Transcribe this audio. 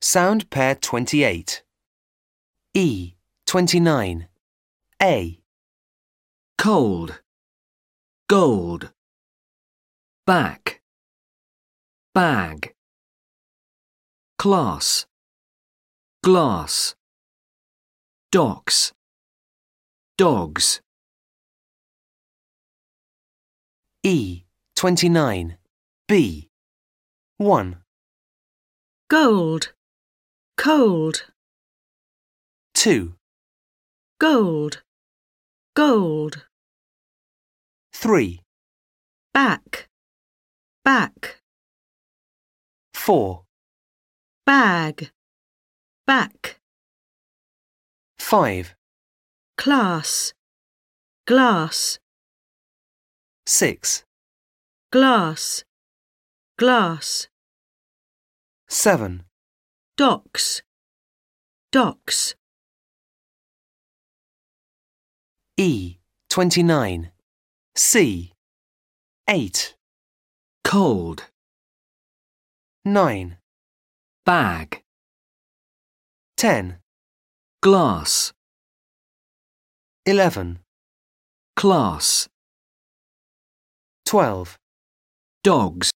Sound pair 28. E. 29. A. cold, gold, back, bag, class, glass, docks, dogs, E. 29. B. 1, gold, cold, 2, gold, gold, 3, back, back, 4, bag, back, 5, class, glass, 6, glass, glass, 7, docks, docks, E. 29. C. 8, cold, 9, bag, 10, glass, 11, class, 12. dogs.